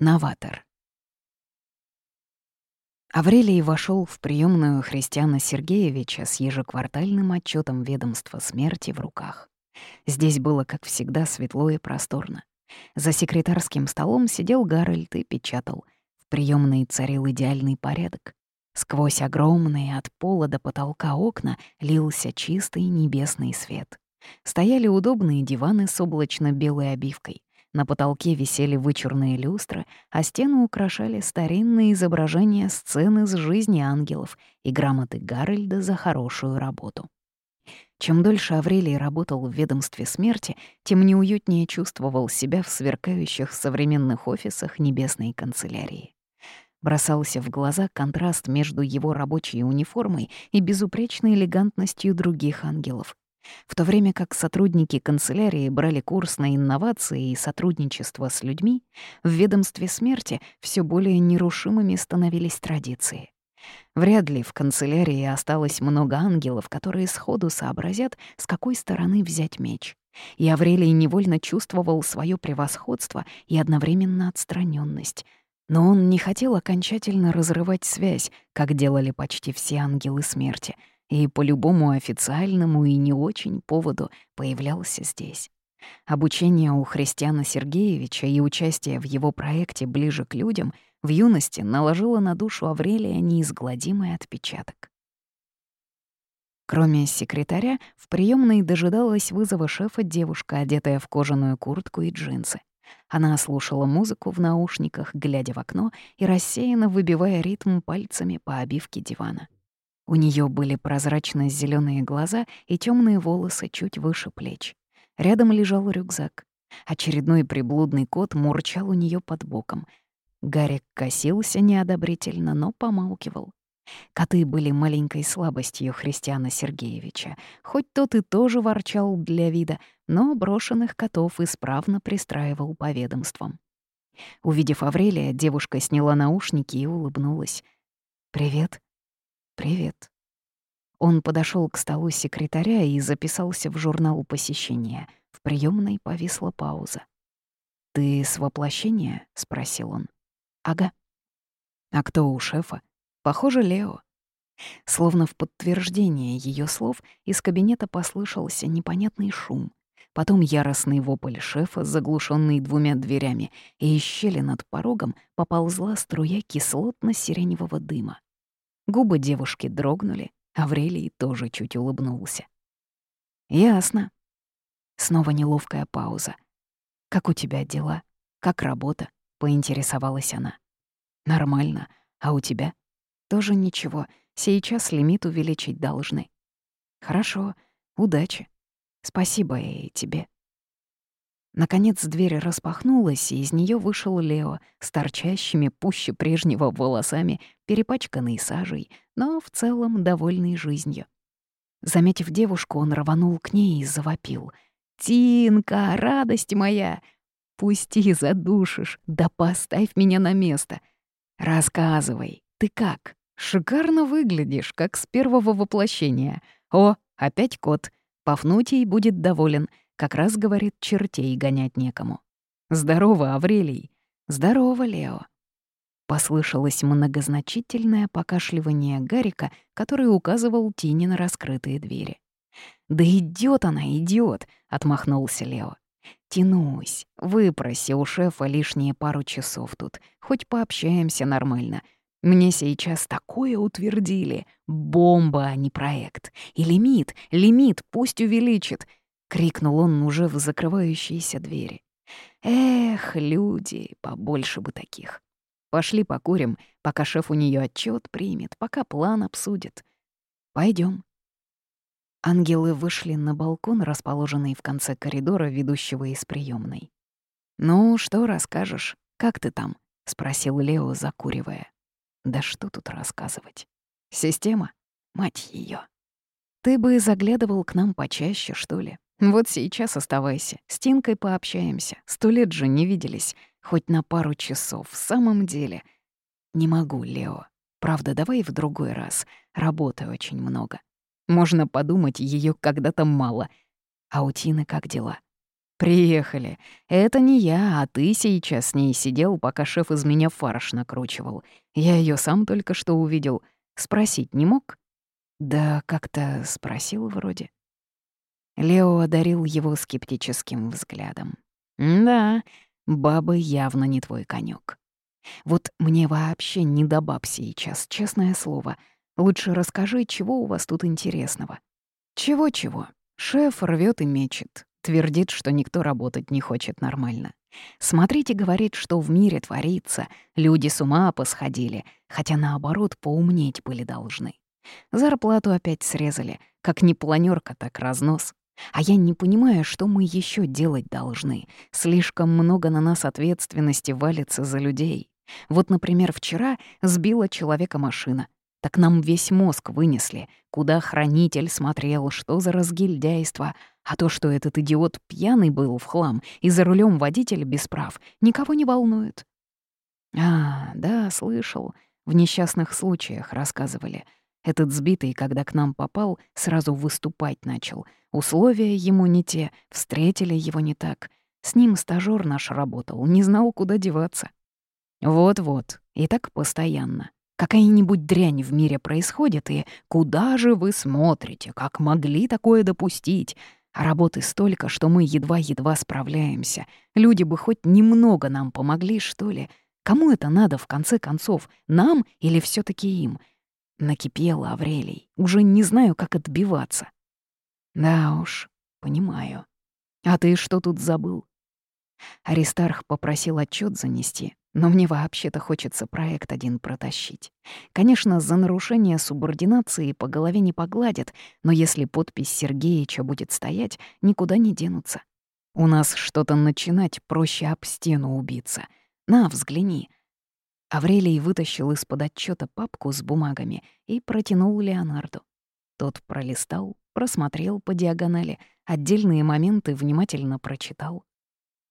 Новатор. Аврелий вошел в приемную Христиана Сергеевича с ежеквартальным отчетом ведомства смерти в руках. Здесь было, как всегда, светло и просторно. За секретарским столом сидел Гарольд и печатал. В приемной царил идеальный порядок. Сквозь огромные от пола до потолка окна лился чистый небесный свет. Стояли удобные диваны с облачно-белой обивкой. На потолке висели вычурные люстры, а стены украшали старинные изображения сцены с жизни ангелов и грамоты Гарольда за хорошую работу. Чем дольше Аврелий работал в ведомстве смерти, тем неуютнее чувствовал себя в сверкающих современных офисах небесной канцелярии. Бросался в глаза контраст между его рабочей униформой и безупречной элегантностью других ангелов. В то время как сотрудники канцелярии брали курс на инновации и сотрудничество с людьми, в ведомстве смерти все более нерушимыми становились традиции. Вряд ли в канцелярии осталось много ангелов, которые сходу сообразят, с какой стороны взять меч. И Аврелий невольно чувствовал свое превосходство и одновременно отстраненность. Но он не хотел окончательно разрывать связь, как делали почти все ангелы смерти — и по любому официальному и не очень поводу появлялся здесь. Обучение у Христиана Сергеевича и участие в его проекте «Ближе к людям» в юности наложило на душу Аврелия неизгладимый отпечаток. Кроме секретаря, в приемной дожидалась вызова шефа девушка, одетая в кожаную куртку и джинсы. Она слушала музыку в наушниках, глядя в окно и рассеянно выбивая ритм пальцами по обивке дивана. У нее были прозрачно зеленые глаза и темные волосы чуть выше плеч. Рядом лежал рюкзак. Очередной приблудный кот мурчал у нее под боком. Гарик косился неодобрительно, но помалкивал. Коты были маленькой слабостью Христиана Сергеевича, хоть тот и тоже ворчал для вида, но брошенных котов исправно пристраивал по ведомствам. Увидев Аврелия, девушка сняла наушники и улыбнулась. «Привет», «Привет». Он подошел к столу секретаря и записался в журнал посещения. В приемной повисла пауза. «Ты с воплощения?» — спросил он. «Ага». «А кто у шефа?» «Похоже, Лео». Словно в подтверждение ее слов из кабинета послышался непонятный шум. Потом яростный вопль шефа, заглушенный двумя дверями, и из щели над порогом поползла струя кислотно-сиреневого дыма. Губы девушки дрогнули, Аврелий тоже чуть улыбнулся. «Ясно». Снова неловкая пауза. «Как у тебя дела? Как работа?» — поинтересовалась она. «Нормально. А у тебя?» «Тоже ничего. Сейчас лимит увеличить должны». «Хорошо. Удачи. Спасибо и тебе». Наконец дверь распахнулась, и из нее вышел Лео с торчащими пуще прежнего волосами, перепачканный сажей, но в целом довольный жизнью. Заметив девушку, он рванул к ней и завопил. «Тинка, радость моя! Пусти, задушишь, да поставь меня на место! Рассказывай, ты как? Шикарно выглядишь, как с первого воплощения. О, опять кот. Пафнутий будет доволен». Как раз, говорит, чертей гонять некому. «Здорово, Аврелий!» «Здорово, Лео!» Послышалось многозначительное покашливание Гарика, который указывал Тине на раскрытые двери. «Да идет она, идет, отмахнулся Лео. «Тянусь. Выпроси у шефа лишние пару часов тут. Хоть пообщаемся нормально. Мне сейчас такое утвердили. Бомба, а не проект. И лимит, лимит пусть увеличит. — крикнул он уже в закрывающиеся двери. «Эх, люди, побольше бы таких. Пошли покурим, пока шеф у нее отчет примет, пока план обсудит. Пойдем. Ангелы вышли на балкон, расположенный в конце коридора, ведущего из приемной. «Ну, что расскажешь? Как ты там?» — спросил Лео, закуривая. «Да что тут рассказывать? Система? Мать ее. Ты бы заглядывал к нам почаще, что ли? Вот сейчас оставайся, с Тинкой пообщаемся. Сто лет же не виделись, хоть на пару часов, в самом деле. Не могу, Лео. Правда, давай в другой раз. Работы очень много. Можно подумать, ее когда-то мало. А у Тины как дела? «Приехали. Это не я, а ты сейчас с ней сидел, пока шеф из меня фарш накручивал. Я ее сам только что увидел. Спросить не мог?» «Да как-то спросил вроде». Лео одарил его скептическим взглядом. «Да, бабы явно не твой конек. Вот мне вообще не до баб сейчас, честное слово. Лучше расскажи, чего у вас тут интересного». «Чего-чего? Шеф рвет и мечет. Твердит, что никто работать не хочет нормально. Смотрите, говорит, что в мире творится. Люди с ума посходили, хотя наоборот поумнеть были должны. Зарплату опять срезали, как не планерка, так разнос. А я не понимаю, что мы еще делать должны. Слишком много на нас ответственности валится за людей. Вот, например, вчера сбила человека машина. Так нам весь мозг вынесли, куда хранитель смотрел, что за разгильдяйство. А то, что этот идиот пьяный был в хлам и за рулем водитель без прав, никого не волнует. А, да, слышал. В несчастных случаях рассказывали — этот сбитый, когда к нам попал, сразу выступать начал. Условия ему не те, встретили его не так. С ним стажёр наш работал, не знал, куда деваться. Вот-вот, и так постоянно. Какая-нибудь дрянь в мире происходит, и куда же вы смотрите, как могли такое допустить? А работы столько, что мы едва-едва справляемся. Люди бы хоть немного нам помогли, что ли. Кому это надо, в конце концов, нам или все таки им? Накипела Аврелий. Уже не знаю, как отбиваться. Да уж, понимаю. А ты что тут забыл? Аристарх попросил отчет занести, но мне вообще-то хочется проект один протащить. Конечно, за нарушение субординации по голове не погладят, но если подпись Сергеича будет стоять, никуда не денутся. У нас что-то начинать проще об стену убиться. На, взгляни, Аврелий вытащил из-под отчета папку с бумагами и протянул Леонарду. Тот пролистал, просмотрел по диагонали, отдельные моменты внимательно прочитал.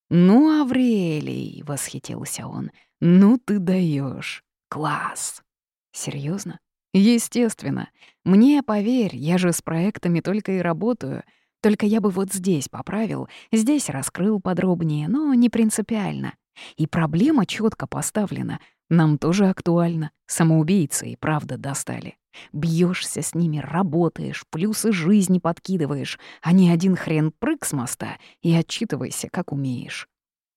«Ну, Аврелий!» — восхитился он. «Ну ты даешь, Класс!» Серьезно? Естественно. Мне поверь, я же с проектами только и работаю. Только я бы вот здесь поправил, здесь раскрыл подробнее, но не принципиально. И проблема четко поставлена. Нам тоже актуально. Самоубийцы и правда достали. Бьешься с ними, работаешь, плюсы жизни подкидываешь, а не один хрен прыг с моста и отчитывайся, как умеешь.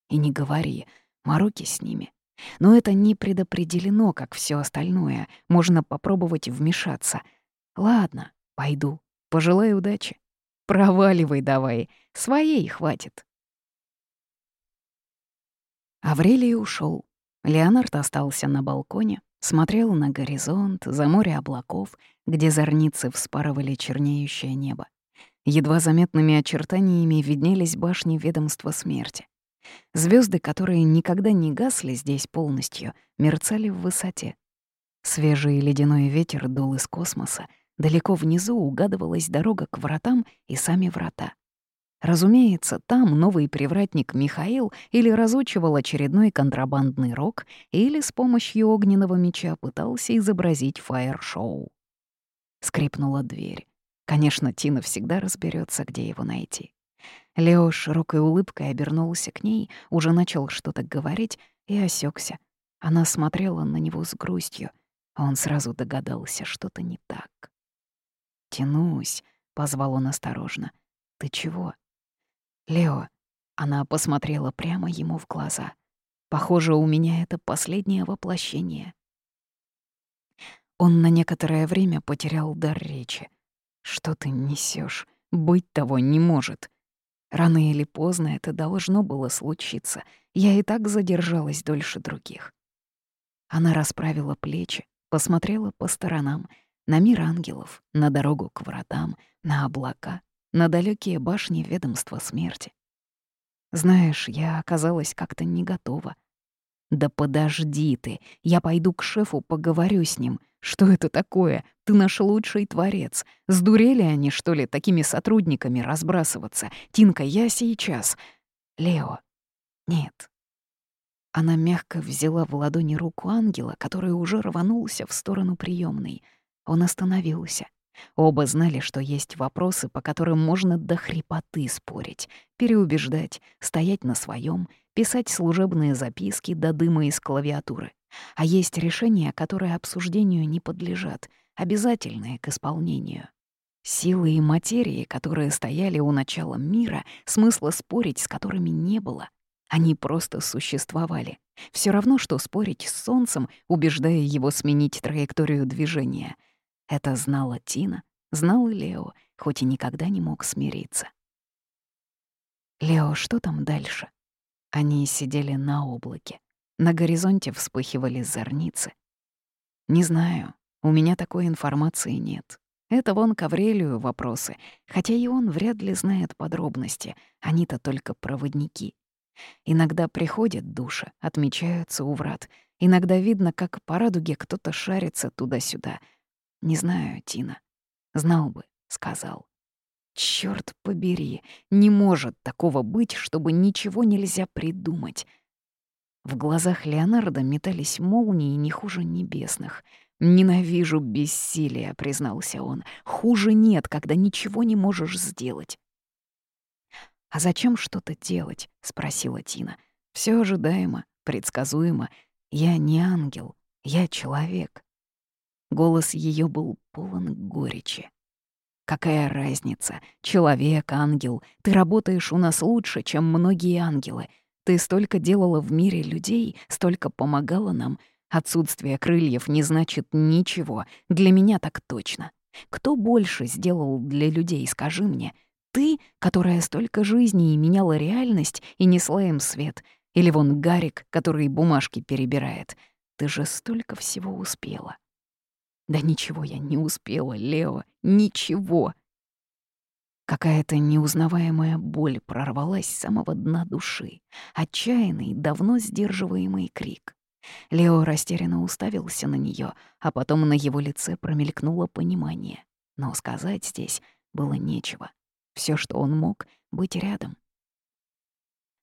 И не говори, мороки с ними. Но это не предопределено, как все остальное. Можно попробовать вмешаться. Ладно, пойду. Пожелай удачи. Проваливай давай. Своей хватит. Аврелий ушел. Леонард остался на балконе, смотрел на горизонт, за море облаков, где зорницы вспарывали чернеющее небо. Едва заметными очертаниями виднелись башни ведомства смерти. Звезды, которые никогда не гасли здесь полностью, мерцали в высоте. Свежий ледяной ветер дул из космоса, далеко внизу угадывалась дорога к вратам и сами врата. Разумеется, там новый привратник Михаил или разучивал очередной контрабандный рок, или с помощью огненного меча пытался изобразить фаер-шоу. Скрипнула дверь. Конечно, Тина всегда разберется, где его найти. Лео широкой улыбкой обернулся к ней, уже начал что-то говорить и осекся. Она смотрела на него с грустью, а он сразу догадался, что-то не так. «Тянусь», — позвал он осторожно. «Ты чего?» «Лео», — она посмотрела прямо ему в глаза. «Похоже, у меня это последнее воплощение». Он на некоторое время потерял дар речи. «Что ты несешь? Быть того не может. Рано или поздно это должно было случиться. Я и так задержалась дольше других». Она расправила плечи, посмотрела по сторонам, на мир ангелов, на дорогу к вратам, на облака, на далекие башни ведомства смерти. Знаешь, я оказалась как-то не готова. Да подожди ты, я пойду к шефу, поговорю с ним. Что это такое? Ты наш лучший творец. Сдурели они, что ли, такими сотрудниками разбрасываться? Тинка, я сейчас. Лео. Нет. Она мягко взяла в ладони руку ангела, который уже рванулся в сторону приемной. Он остановился, Оба знали, что есть вопросы, по которым можно до хрипоты спорить, переубеждать, стоять на своем, писать служебные записки до дыма из клавиатуры. А есть решения, которые обсуждению не подлежат, обязательные к исполнению. Силы и материи, которые стояли у начала мира, смысла спорить с которыми не было. Они просто существовали. Все равно, что спорить с Солнцем, убеждая его сменить траекторию движения. Это знала Тина, знал и Лео, хоть и никогда не мог смириться. «Лео, что там дальше?» Они сидели на облаке. На горизонте вспыхивали зорницы. «Не знаю, у меня такой информации нет. Это вон к Аврелию вопросы, хотя и он вряд ли знает подробности, они-то только проводники. Иногда приходят души, отмечаются у врат. Иногда видно, как по радуге кто-то шарится туда-сюда. Не знаю, Тина. Знал бы, сказал. Черт побери, не может такого быть, чтобы ничего нельзя придумать. В глазах Леонардо метались молнии не хуже небесных — «Ненавижу бессилие», — признался он. «Хуже нет, когда ничего не можешь сделать». «А зачем что-то делать?» — спросила Тина. Все ожидаемо, предсказуемо. Я не ангел, я человек». Голос ее был полон горечи. «Какая разница? Человек, ангел. Ты работаешь у нас лучше, чем многие ангелы. Ты столько делала в мире людей, столько помогала нам. Отсутствие крыльев не значит ничего, для меня так точно. Кто больше сделал для людей, скажи мне? Ты, которая столько жизней меняла реальность и несла им свет? Или вон Гарик, который бумажки перебирает? Ты же столько всего успела. Да ничего я не успела, Лео, ничего. Какая-то неузнаваемая боль прорвалась с самого дна души, отчаянный, давно сдерживаемый крик. Лео растерянно уставился на нее, а потом на его лице промелькнуло понимание. Но сказать здесь было нечего. Все, что он мог, — быть рядом.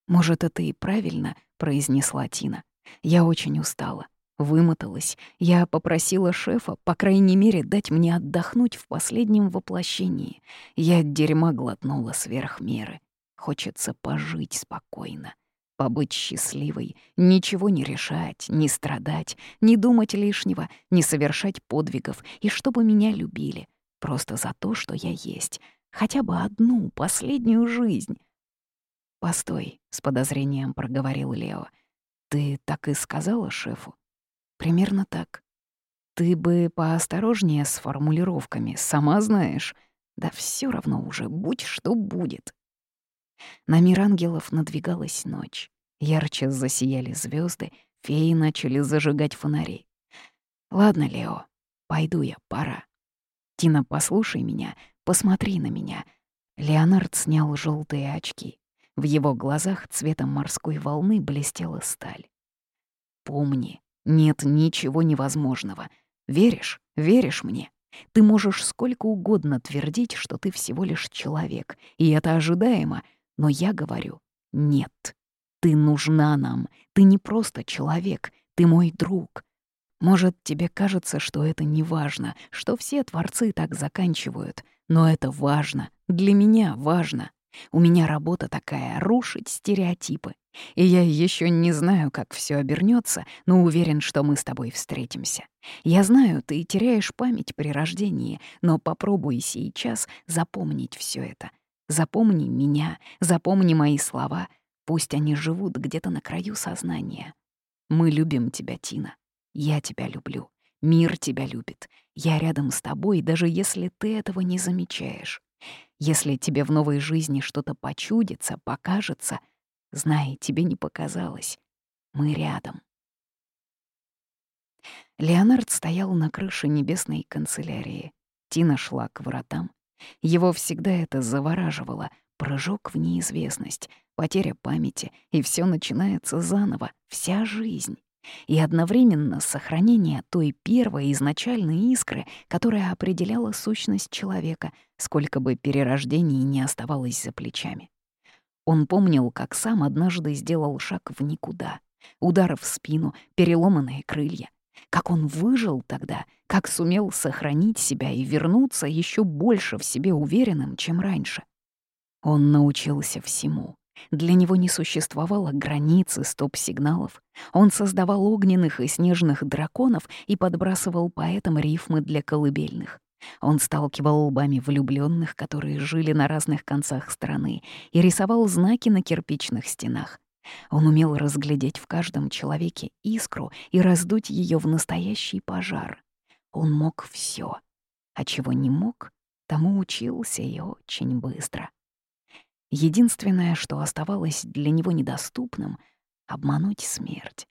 «Может, это и правильно», — произнесла Тина. «Я очень устала, вымоталась. Я попросила шефа, по крайней мере, дать мне отдохнуть в последнем воплощении. Я дерьма глотнула сверх меры. Хочется пожить спокойно» побыть счастливой, ничего не решать, не страдать, не думать лишнего, не совершать подвигов, и чтобы меня любили, просто за то, что я есть, хотя бы одну последнюю жизнь. «Постой», — с подозрением проговорил Лео. «Ты так и сказала шефу?» «Примерно так. Ты бы поосторожнее с формулировками, сама знаешь. Да все равно уже, будь что будет». На мир ангелов надвигалась ночь. Ярче засияли звезды, феи начали зажигать фонари. «Ладно, Лео, пойду я, пора. Тина, послушай меня, посмотри на меня». Леонард снял желтые очки. В его глазах цветом морской волны блестела сталь. «Помни, нет ничего невозможного. Веришь? Веришь мне? Ты можешь сколько угодно твердить, что ты всего лишь человек, и это ожидаемо, но я говорю «нет». Ты нужна нам, ты не просто человек, ты мой друг. Может, тебе кажется, что это не важно, что все творцы так заканчивают, но это важно, для меня важно. У меня работа такая — рушить стереотипы. И я еще не знаю, как все обернется, но уверен, что мы с тобой встретимся. Я знаю, ты теряешь память при рождении, но попробуй сейчас запомнить все это. Запомни меня, запомни мои слова. Пусть они живут где-то на краю сознания. Мы любим тебя, Тина. Я тебя люблю. Мир тебя любит. Я рядом с тобой, даже если ты этого не замечаешь. Если тебе в новой жизни что-то почудится, покажется, знай, тебе не показалось. Мы рядом. Леонард стоял на крыше небесной канцелярии. Тина шла к вратам. Его всегда это завораживало. Прыжок в неизвестность, потеря памяти, и все начинается заново, вся жизнь. И одновременно сохранение той первой изначальной искры, которая определяла сущность человека, сколько бы перерождений не оставалось за плечами. Он помнил, как сам однажды сделал шаг в никуда. Удар в спину, переломанные крылья. Как он выжил тогда, как сумел сохранить себя и вернуться еще больше в себе уверенным, чем раньше. Он научился всему. Для него не существовало границы стоп-сигналов. Он создавал огненных и снежных драконов и подбрасывал поэтам рифмы для колыбельных. Он сталкивал лбами влюбленных, которые жили на разных концах страны, и рисовал знаки на кирпичных стенах. Он умел разглядеть в каждом человеке искру и раздуть ее в настоящий пожар. Он мог все, а чего не мог, тому учился и очень быстро. Единственное, что оставалось для него недоступным — обмануть смерть.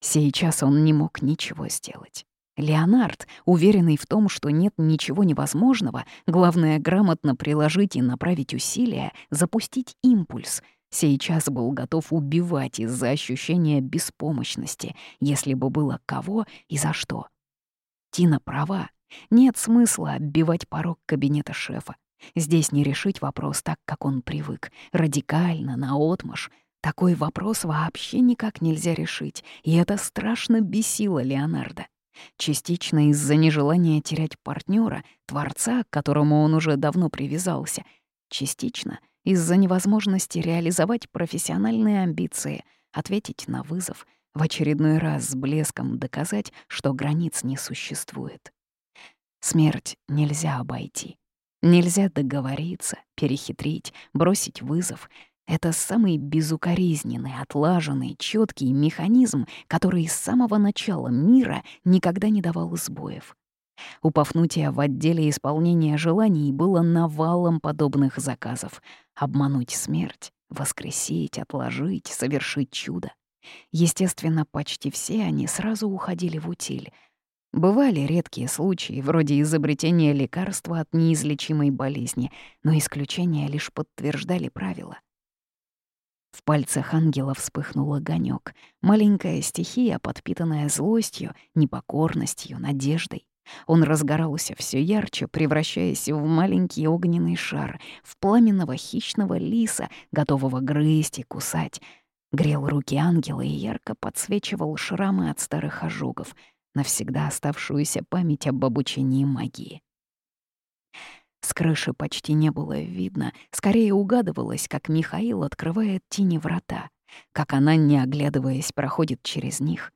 Сейчас он не мог ничего сделать. Леонард, уверенный в том, что нет ничего невозможного, главное — грамотно приложить и направить усилия, запустить импульс, сейчас был готов убивать из-за ощущения беспомощности, если бы было кого и за что. Тина права. Нет смысла оббивать порог кабинета шефа. Здесь не решить вопрос так, как он привык, радикально, наотмашь. Такой вопрос вообще никак нельзя решить, и это страшно бесило Леонардо. Частично из-за нежелания терять партнера, творца, к которому он уже давно привязался. Частично из-за невозможности реализовать профессиональные амбиции, ответить на вызов, в очередной раз с блеском доказать, что границ не существует. Смерть нельзя обойти. Нельзя договориться, перехитрить, бросить вызов, это самый безукоризненный, отлаженный, четкий механизм, который с самого начала мира никогда не давал сбоев. У Пафнутия в отделе исполнения желаний было навалом подобных заказов. Обмануть смерть, воскресить, отложить, совершить чудо. Естественно, почти все они сразу уходили в утиль. Бывали редкие случаи, вроде изобретения лекарства от неизлечимой болезни, но исключения лишь подтверждали правила. В пальцах ангела вспыхнул огонек, маленькая стихия, подпитанная злостью, непокорностью, надеждой. Он разгорался все ярче, превращаясь в маленький огненный шар, в пламенного хищного лиса, готового грызть и кусать. Грел руки ангела и ярко подсвечивал шрамы от старых ожогов, навсегда оставшуюся память об обучении магии. С крыши почти не было видно, скорее угадывалось, как Михаил открывает тени врата, как она, не оглядываясь, проходит через них.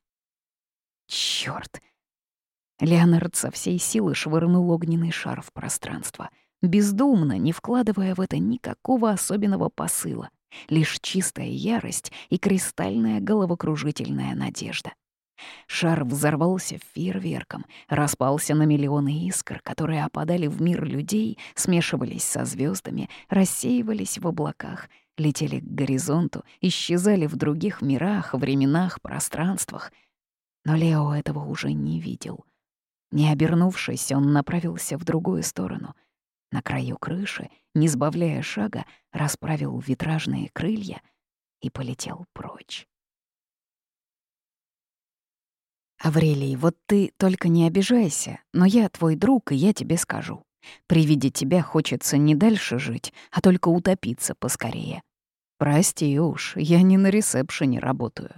Чёрт! Леонард со всей силы швырнул огненный шар в пространство, бездумно, не вкладывая в это никакого особенного посыла, лишь чистая ярость и кристальная головокружительная надежда. Шар взорвался фейерверком, распался на миллионы искр, которые опадали в мир людей, смешивались со звездами, рассеивались в облаках, летели к горизонту, исчезали в других мирах, временах, пространствах. Но Лео этого уже не видел. Не обернувшись, он направился в другую сторону. На краю крыши, не сбавляя шага, расправил витражные крылья и полетел прочь. «Аврелий, вот ты только не обижайся, но я твой друг, и я тебе скажу. При виде тебя хочется не дальше жить, а только утопиться поскорее. Прости уж, я не на ресепшене работаю».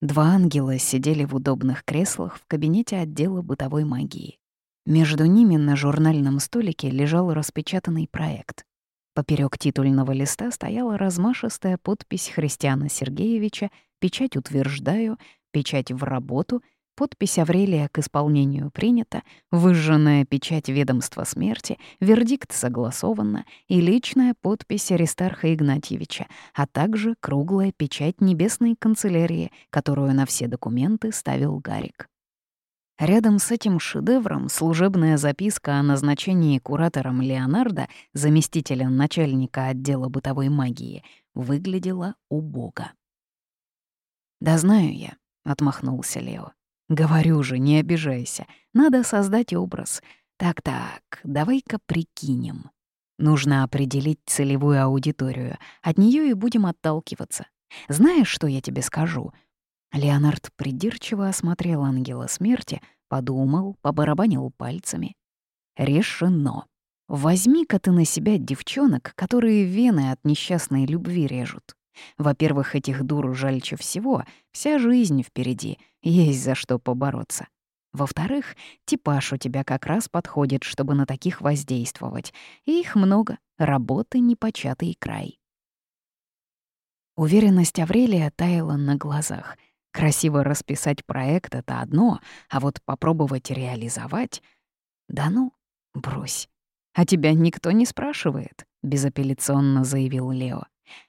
Два ангела сидели в удобных креслах в кабинете отдела бытовой магии. Между ними на журнальном столике лежал распечатанный проект. Поперек титульного листа стояла размашистая подпись Христиана Сергеевича «Печать утверждаю», печать в работу, подпись Аврелия к исполнению принята, выжженная печать ведомства смерти, вердикт согласованно и личная подпись Аристарха Игнатьевича, а также круглая печать небесной канцелярии, которую на все документы ставил Гарик. Рядом с этим шедевром служебная записка о назначении куратором Леонардо, заместителя начальника отдела бытовой магии, выглядела убого. «Да знаю я, отмахнулся Лео. «Говорю же, не обижайся. Надо создать образ. Так-так, давай-ка прикинем. Нужно определить целевую аудиторию. От нее и будем отталкиваться. Знаешь, что я тебе скажу?» Леонард придирчиво осмотрел ангела смерти, подумал, побарабанил пальцами. «Решено. Возьми-ка ты на себя девчонок, которые вены от несчастной любви режут. Во-первых, этих дур жальче всего, вся жизнь впереди, есть за что побороться. Во-вторых, типаж у тебя как раз подходит, чтобы на таких воздействовать. И их много, работы непочатый край. Уверенность Аврелия таяла на глазах. Красиво расписать проект — это одно, а вот попробовать реализовать... Да ну, брось. А тебя никто не спрашивает, — безапелляционно заявил Лео.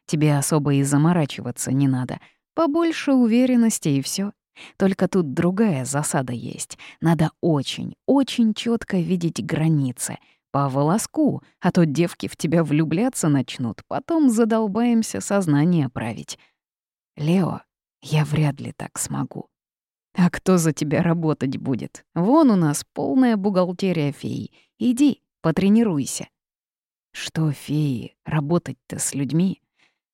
Тебе особо и заморачиваться не надо. Побольше уверенности и все. Только тут другая засада есть. Надо очень, очень четко видеть границы. По волоску, а то девки в тебя влюбляться начнут, потом задолбаемся сознание править. Лео, я вряд ли так смогу. А кто за тебя работать будет? Вон у нас полная бухгалтерия феи. Иди, потренируйся. Что, феи, работать-то с людьми?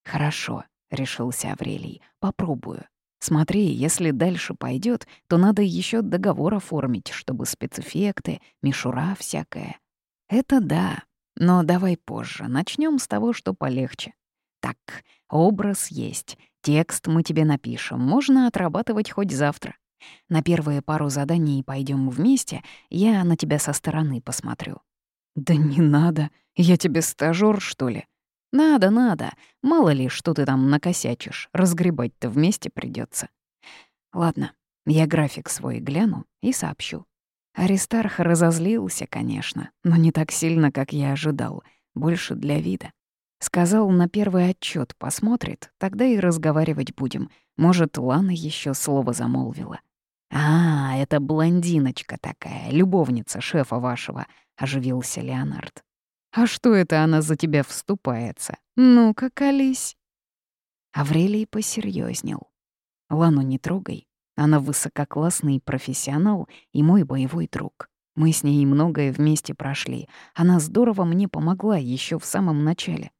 Хорошо, решился Аврелий, попробую. Смотри, если дальше пойдет, то надо еще договор оформить, чтобы спецэффекты, мишура всякая. Это да, но давай позже. Начнем с того, что полегче. Так, образ есть, текст мы тебе напишем, можно отрабатывать хоть завтра. На первые пару заданий пойдем вместе, я на тебя со стороны посмотрю. Да не надо, я тебе стажёр, что ли? «Надо, надо. Мало ли, что ты там накосячишь. Разгребать-то вместе придется. Ладно, я график свой гляну и сообщу. Аристарх разозлился, конечно, но не так сильно, как я ожидал. Больше для вида. Сказал, на первый отчет посмотрит, тогда и разговаривать будем. Может, Лана еще слово замолвила. «А, это блондиночка такая, любовница шефа вашего», — оживился Леонард. А что это она за тебя вступается? Ну-ка, колись. Аврелий посерьезнел. Лану не трогай. Она высококлассный профессионал и мой боевой друг. Мы с ней многое вместе прошли. Она здорово мне помогла еще в самом начале.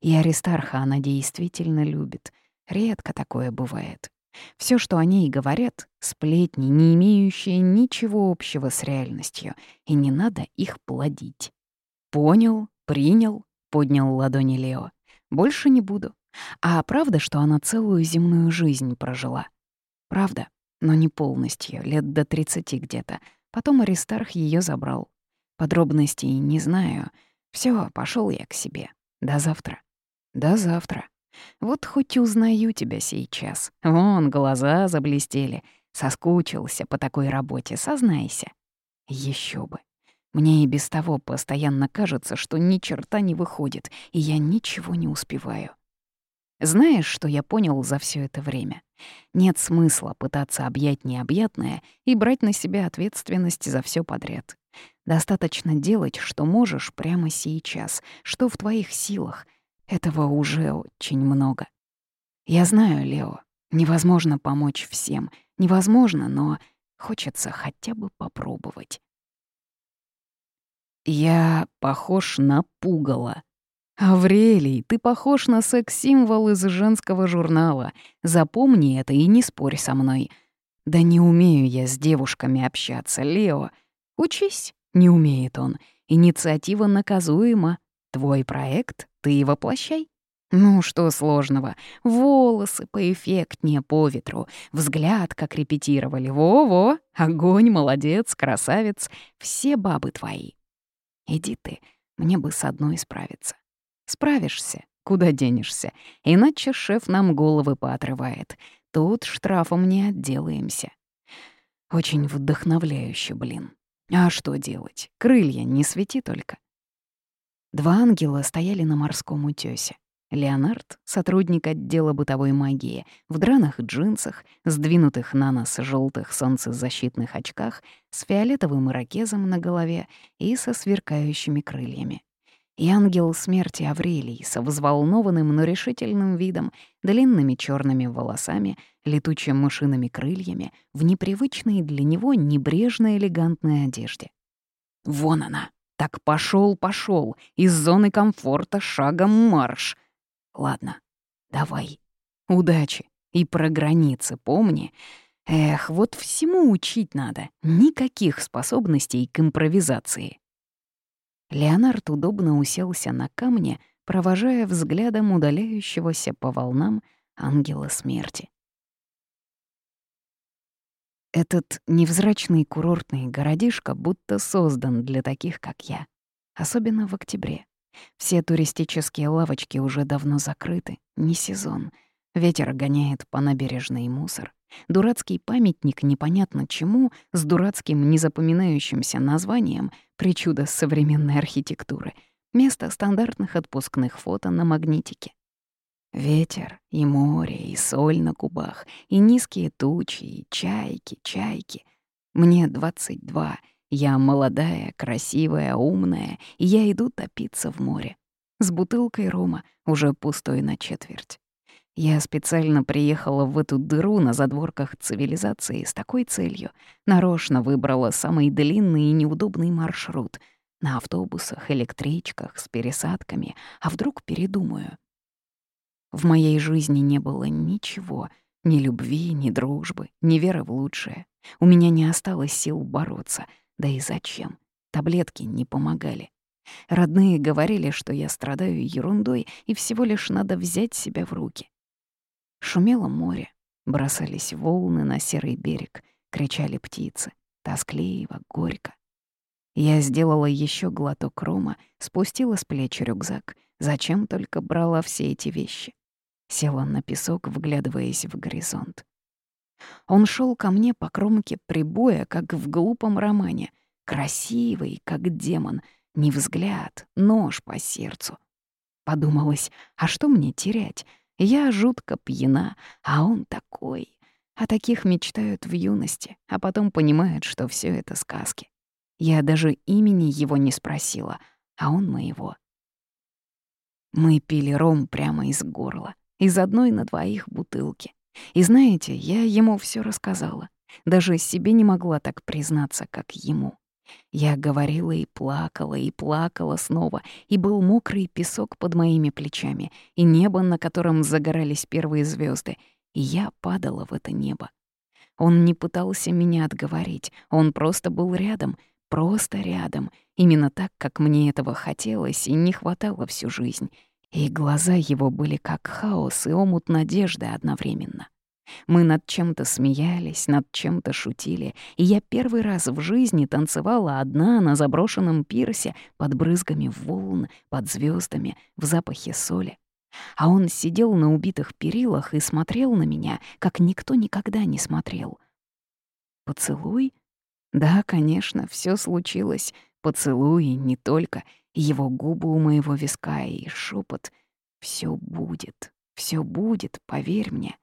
И Аристарха она действительно любит. Редко такое бывает. Все, что о ней говорят, сплетни, не имеющие ничего общего с реальностью, и не надо их плодить. «Понял, принял», — поднял ладони Лео. «Больше не буду. А правда, что она целую земную жизнь прожила?» «Правда, но не полностью, лет до тридцати где-то. Потом Аристарх ее забрал. Подробностей не знаю. Все, пошел я к себе. До завтра». «До завтра. Вот хоть узнаю тебя сейчас. Вон, глаза заблестели. Соскучился по такой работе, сознайся». Еще бы. Мне и без того постоянно кажется, что ни черта не выходит, и я ничего не успеваю. Знаешь, что я понял за все это время? Нет смысла пытаться объять необъятное и брать на себя ответственность за все подряд. Достаточно делать, что можешь прямо сейчас, что в твоих силах. Этого уже очень много. Я знаю, Лео, невозможно помочь всем. Невозможно, но хочется хотя бы попробовать. Я похож на пугало. Аврелий, ты похож на секс-символ из женского журнала. Запомни это и не спорь со мной. Да не умею я с девушками общаться, Лео. Учись, не умеет он. Инициатива наказуема. Твой проект ты и воплощай. Ну, что сложного? Волосы поэффектнее по ветру, взгляд, как репетировали. Во-во, огонь, молодец, красавец. Все бабы твои. Иди ты, мне бы с одной справиться. Справишься, куда денешься, иначе шеф нам головы поотрывает. Тут штрафом не отделаемся. Очень вдохновляюще, блин. А что делать? Крылья не свети только. Два ангела стояли на морском утёсе. Леонард, сотрудник отдела бытовой магии, в драных джинсах, сдвинутых на нос желтых солнцезащитных очках, с фиолетовым ирокезом на голове и со сверкающими крыльями. И ангел смерти Аврелий со взволнованным, но решительным видом, длинными черными волосами, летучими мышиными крыльями, в непривычной для него небрежно элегантной одежде. «Вон она!» Так пошел, пошел, из зоны комфорта шагом марш. Ладно, давай. Удачи. И про границы помни. Эх, вот всему учить надо. Никаких способностей к импровизации. Леонард удобно уселся на камне, провожая взглядом удаляющегося по волнам ангела смерти. Этот невзрачный курортный городишко будто создан для таких, как я. Особенно в октябре. Все туристические лавочки уже давно закрыты, не сезон. Ветер гоняет по набережной мусор. Дурацкий памятник непонятно чему, с дурацким незапоминающимся названием «Причуда современной архитектуры», место стандартных отпускных фото на магнитике. Ветер, и море, и соль на губах, и низкие тучи, и чайки, чайки. Мне 22, я молодая, красивая, умная, и я иду топиться в море. С бутылкой рома, уже пустой на четверть. Я специально приехала в эту дыру на задворках цивилизации с такой целью. Нарочно выбрала самый длинный и неудобный маршрут. На автобусах, электричках, с пересадками. А вдруг передумаю? В моей жизни не было ничего, ни любви, ни дружбы, ни веры в лучшее. У меня не осталось сил бороться. Да и зачем? Таблетки не помогали. Родные говорили, что я страдаю ерундой, и всего лишь надо взять себя в руки. Шумело море, бросались волны на серый берег, кричали птицы, тоскливо, горько. Я сделала еще глоток рома, спустила с плеч рюкзак. Зачем только брала все эти вещи? Села на песок, вглядываясь в горизонт. Он шел ко мне по кромке прибоя, как в глупом романе. Красивый, как демон. Не взгляд, нож по сердцу. Подумалось, а что мне терять? Я жутко пьяна, а он такой. О таких мечтают в юности, а потом понимают, что все это сказки. Я даже имени его не спросила, а он моего. Мы пили ром прямо из горла из одной на двоих бутылки. И знаете, я ему все рассказала. Даже себе не могла так признаться, как ему. Я говорила и плакала, и плакала снова, и был мокрый песок под моими плечами, и небо, на котором загорались первые звезды, и я падала в это небо. Он не пытался меня отговорить, он просто был рядом, просто рядом, именно так, как мне этого хотелось и не хватало всю жизнь, и глаза его были как хаос и омут надежды одновременно. Мы над чем-то смеялись, над чем-то шутили, и я первый раз в жизни танцевала одна на заброшенном пирсе под брызгами волн, под звездами, в запахе соли. А он сидел на убитых перилах и смотрел на меня, как никто никогда не смотрел. Поцелуй? Да, конечно, все случилось. Поцелуй не только — его губы у моего виска и шепот «Все будет, все будет, поверь мне».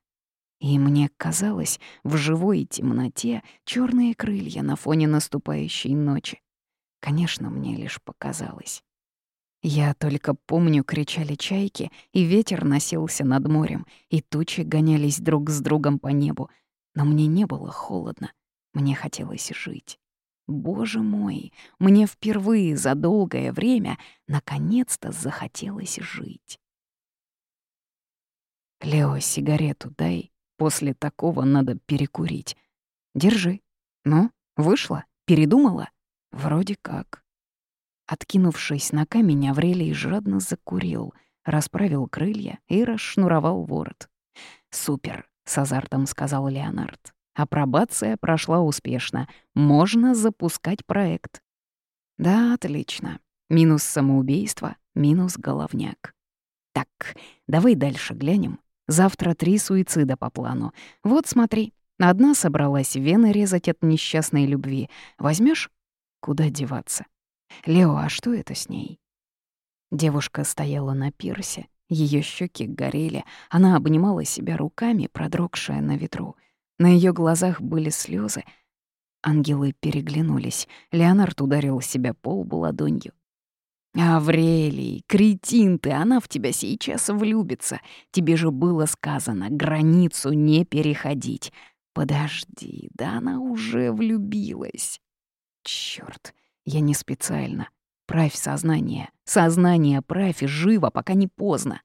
И мне казалось, в живой темноте черные крылья на фоне наступающей ночи. Конечно, мне лишь показалось. Я только помню, кричали чайки, и ветер носился над морем, и тучи гонялись друг с другом по небу. Но мне не было холодно, мне хотелось жить. Боже мой, мне впервые за долгое время наконец-то захотелось жить. «Лео, сигарету дай, после такого надо перекурить. Держи. Ну, вышла? Передумала? Вроде как». Откинувшись на камень, Аврелий жадно закурил, расправил крылья и расшнуровал ворот. «Супер», — с азартом сказал Леонард. Апробация прошла успешно. Можно запускать проект. Да, отлично. Минус самоубийство, минус головняк. Так, давай дальше глянем. Завтра три суицида по плану. Вот смотри. Одна собралась вены резать от несчастной любви. Возьмешь? Куда деваться? Лео, а что это с ней? Девушка стояла на пирсе. Ее щеки горели. Она обнимала себя руками, продрогшая на ветру. На ее глазах были слезы. Ангелы переглянулись. Леонард ударил себя по лбу ладонью. «Аврелий, кретин ты, она в тебя сейчас влюбится. Тебе же было сказано, границу не переходить. Подожди, да она уже влюбилась». Черт, я не специально. Правь сознание. Сознание правь живо, пока не поздно.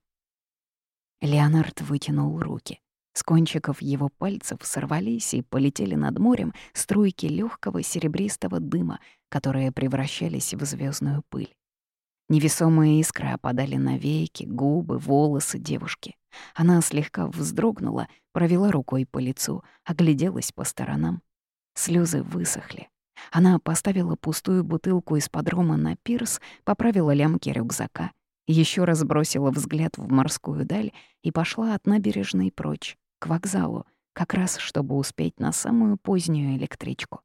Леонард вытянул руки. С кончиков его пальцев сорвались и полетели над морем струйки легкого серебристого дыма, которые превращались в звездную пыль. Невесомые искры опадали на веки, губы, волосы девушки. Она слегка вздрогнула, провела рукой по лицу, огляделась по сторонам. Слезы высохли. Она поставила пустую бутылку из подрома на пирс, поправила лямки рюкзака, еще раз бросила взгляд в морскую даль и пошла от набережной прочь, к вокзалу, как раз чтобы успеть на самую позднюю электричку.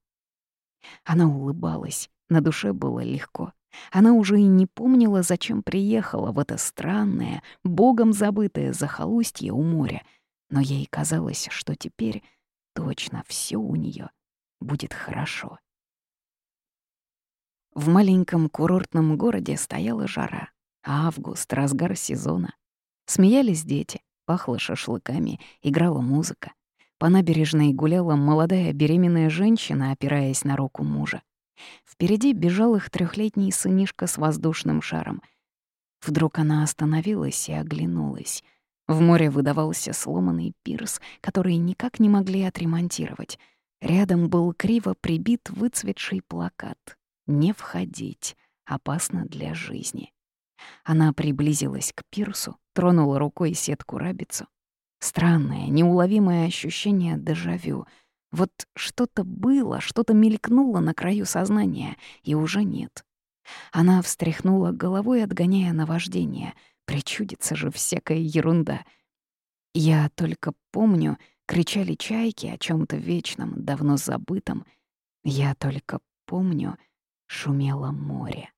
Она улыбалась, на душе было легко. Она уже и не помнила, зачем приехала в это странное, богом забытое захолустье у моря, но ей казалось, что теперь точно все у нее будет хорошо. В маленьком курортном городе стояла жара. Август, разгар сезона. Смеялись дети, пахло шашлыками, играла музыка. По набережной гуляла молодая беременная женщина, опираясь на руку мужа. Впереди бежал их трехлетний сынишка с воздушным шаром. Вдруг она остановилась и оглянулась. В море выдавался сломанный пирс, который никак не могли отремонтировать. Рядом был криво прибит выцветший плакат «Не входить, опасно для жизни». Она приблизилась к пирсу, тронула рукой сетку-рабицу. Странное, неуловимое ощущение дежавю. Вот что-то было, что-то мелькнуло на краю сознания, и уже нет. Она встряхнула головой, отгоняя наваждение. Причудится же всякая ерунда. Я только помню, кричали чайки о чем то вечном, давно забытом. Я только помню, шумело море.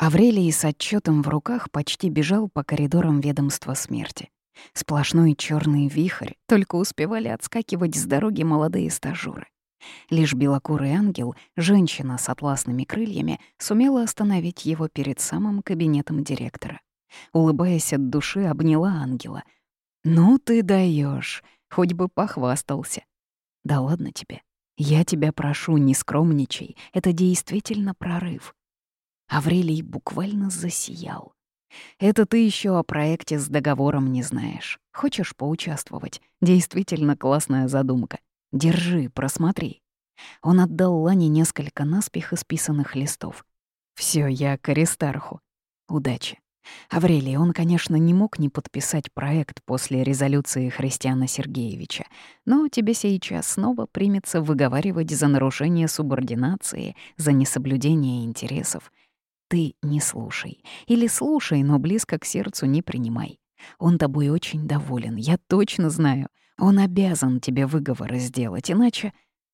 Аврелий с отчетом в руках почти бежал по коридорам ведомства смерти. Сплошной черный вихрь, только успевали отскакивать с дороги молодые стажёры. Лишь белокурый ангел, женщина с атласными крыльями, сумела остановить его перед самым кабинетом директора. Улыбаясь от души, обняла ангела. «Ну ты даешь, хоть бы похвастался». «Да ладно тебе. Я тебя прошу, не скромничай. Это действительно прорыв. Аврелий буквально засиял. «Это ты еще о проекте с договором не знаешь. Хочешь поучаствовать? Действительно классная задумка. Держи, просмотри». Он отдал Лане несколько наспех исписанных листов. Все, я к Аристарху. Удачи. Аврелий, он, конечно, не мог не подписать проект после резолюции Христиана Сергеевича, но тебе сейчас снова примется выговаривать за нарушение субординации, за несоблюдение интересов — ты не слушай. Или слушай, но близко к сердцу не принимай. Он тобой очень доволен, я точно знаю. Он обязан тебе выговор сделать, иначе...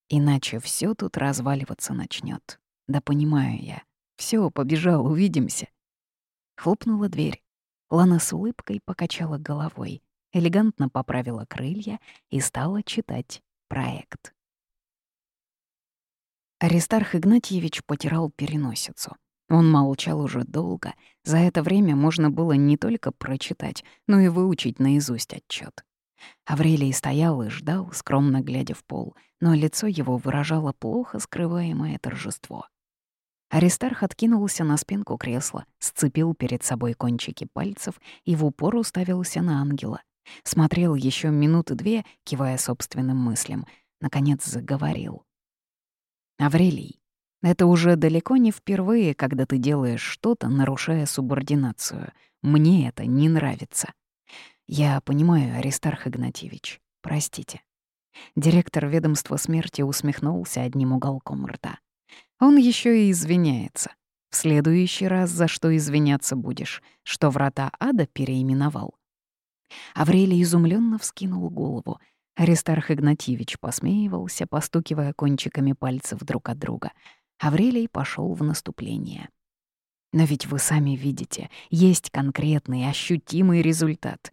Иначе все тут разваливаться начнет. Да понимаю я. Все, побежал, увидимся. Хлопнула дверь. Лана с улыбкой покачала головой, элегантно поправила крылья и стала читать проект. Аристарх Игнатьевич потирал переносицу. Он молчал уже долго. За это время можно было не только прочитать, но и выучить наизусть отчет. Аврелий стоял и ждал, скромно глядя в пол, но лицо его выражало плохо скрываемое торжество. Аристарх откинулся на спинку кресла, сцепил перед собой кончики пальцев и в упор уставился на ангела. Смотрел еще минуты две, кивая собственным мыслям. Наконец заговорил. «Аврелий, это уже далеко не впервые, когда ты делаешь что-то, нарушая субординацию. Мне это не нравится. Я понимаю, Аристарх Игнатьевич, простите. Директор ведомства смерти усмехнулся одним уголком рта. Он еще и извиняется. В следующий раз за что извиняться будешь, что врата ада переименовал. Аврелий изумленно вскинул голову. Аристарх Игнатьевич посмеивался, постукивая кончиками пальцев друг от друга — Аврелий пошел в наступление. Но ведь вы сами видите, есть конкретный, ощутимый результат.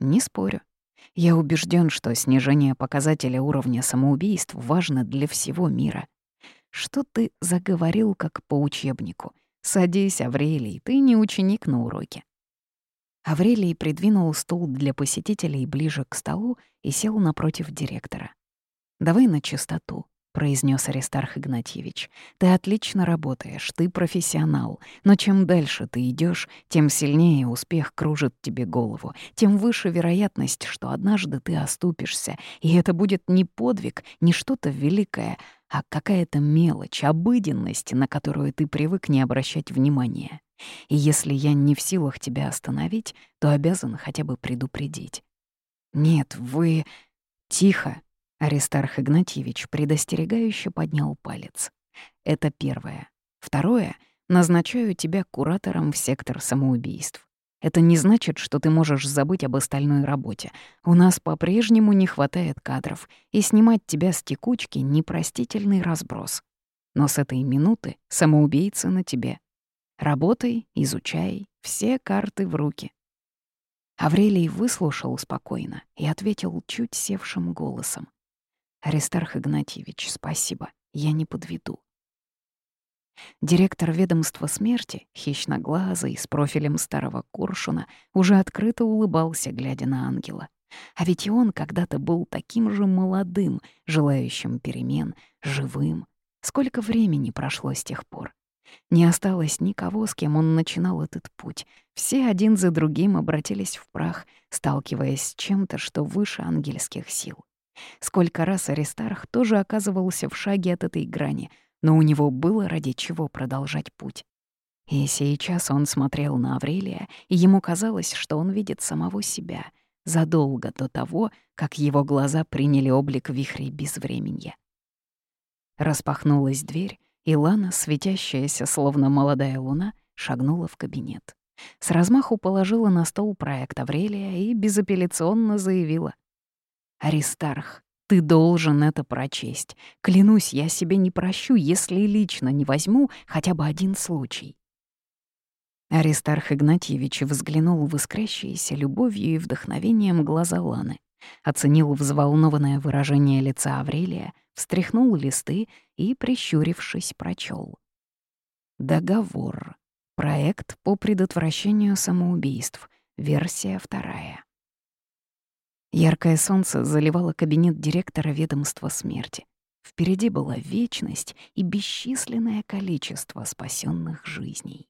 Не спорю. Я убежден, что снижение показателя уровня самоубийств важно для всего мира. Что ты заговорил как по учебнику? Садись, Аврелий, ты не ученик на уроке. Аврелий придвинул стул для посетителей ближе к столу и сел напротив директора. «Давай на чистоту. — произнес Аристарх Игнатьевич. «Ты отлично работаешь, ты профессионал, но чем дальше ты идешь, тем сильнее успех кружит тебе голову, тем выше вероятность, что однажды ты оступишься, и это будет не подвиг, не что-то великое, а какая-то мелочь, обыденность, на которую ты привык не обращать внимания. И если я не в силах тебя остановить, то обязан хотя бы предупредить». «Нет, вы...» «Тихо!» Аристарх Игнатьевич предостерегающе поднял палец. «Это первое. Второе — назначаю тебя куратором в сектор самоубийств. Это не значит, что ты можешь забыть об остальной работе. У нас по-прежнему не хватает кадров, и снимать тебя с текучки — непростительный разброс. Но с этой минуты самоубийца на тебе. Работай, изучай, все карты в руки». Аврелий выслушал спокойно и ответил чуть севшим голосом. «Аристарх Игнатьевич, спасибо, я не подведу». Директор ведомства смерти, хищноглазый, с профилем старого коршуна, уже открыто улыбался, глядя на ангела. А ведь и он когда-то был таким же молодым, желающим перемен, живым. Сколько времени прошло с тех пор? Не осталось никого, с кем он начинал этот путь. Все один за другим обратились в прах, сталкиваясь с чем-то, что выше ангельских сил. Сколько раз Аристарх тоже оказывался в шаге от этой грани, но у него было ради чего продолжать путь. И сейчас он смотрел на Аврелия, и ему казалось, что он видит самого себя задолго до того, как его глаза приняли облик вихрей безвременья. Распахнулась дверь, и Лана, светящаяся словно молодая луна, шагнула в кабинет. С размаху положила на стол проект Аврелия и безапелляционно заявила. «Аристарх, ты должен это прочесть. Клянусь, я себе не прощу, если лично не возьму хотя бы один случай». Аристарх Игнатьевич взглянул в искрящиеся любовью и вдохновением глаза Ланы, оценил взволнованное выражение лица Аврелия, встряхнул листы и, прищурившись, прочел. Договор. Проект по предотвращению самоубийств. Версия вторая. Яркое солнце заливало кабинет директора ведомства смерти. Впереди была вечность и бесчисленное количество спасенных жизней.